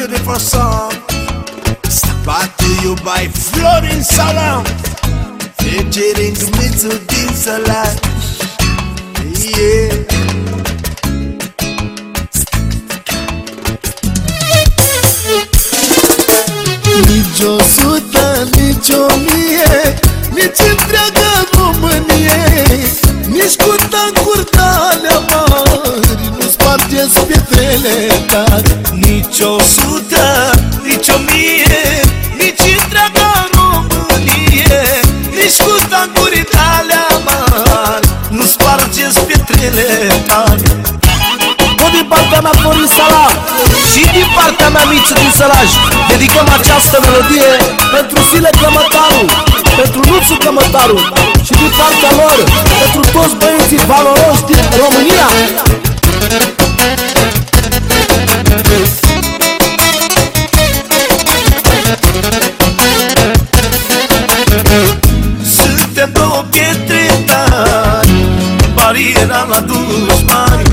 beautiful song Brought to you by Florin Salam. Featuring Mitsuddin Salah Yeah Nici o sută, nici o mie Nici întreaga Românie. Nici cu tancuri alea mari Nu spargeți pietrele tari. Nici o sută, Nici cu tancurile alea mari Nu spargeți pietrele tari Nu din partea mea Florin Salam Și din partea mea Miță din Sălaj Dedicăm această melodie Pentru Sile Cămătaru Pentru Luțu Cămătaru Și din partea lor Pentru toți băieții valoroși din România la dușmani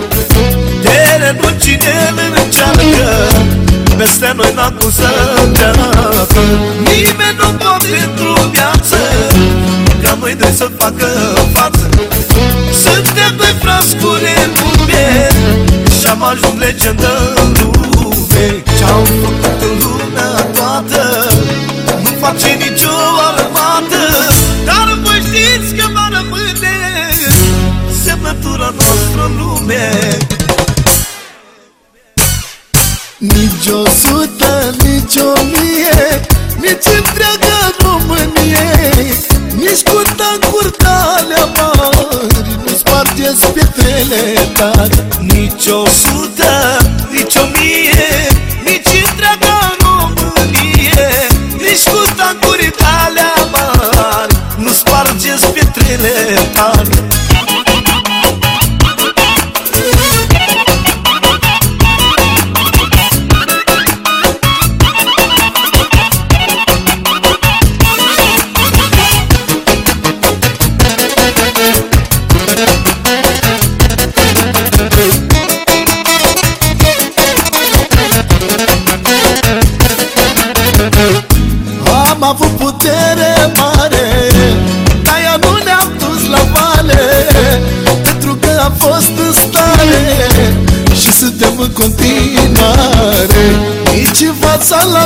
Terenul cine îl încearcă Peste noi n-a cum să treacă. Nimeni nu poate într-o viață Ca noi doi să facă față. Suntem doi frați cu renume Și-am ajuns legendă în lume. Nici o sută, nici o mie Nici întreaga Românie. Nici cu tancuri alea mari Nu spargeți pietrele tari Nici o sută, nici o mie Nici întreaga Românie. Nici cu tancuri alea mari Nu spargeți pietrele tari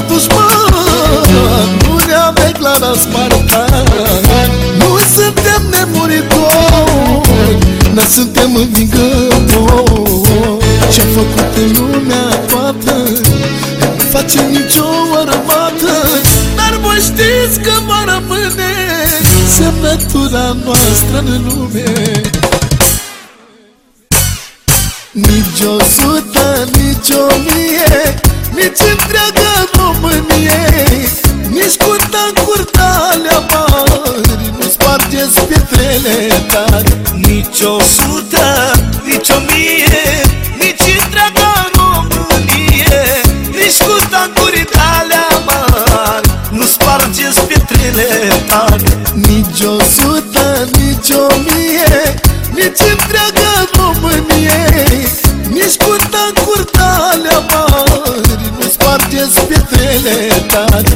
fața la dușman Nu ne-am declarat spartan Nu suntem nemuritori Dar suntem învingători Ce-am făcut în lumea toată Nu face nicio armată. Dar voi știți că va rămâne Semnătura noastră în lume. Nici o sută, nici o mie Nici întreaga Românie Nici cu tancuri alea mari. Nu spargeți pietrele tari Nici o sută, nici o mie Nici întreaga Românie. Nici cu tancuri alea mari. Nu spargeți pietrele tari Nici o sută, nici o mie Nici cu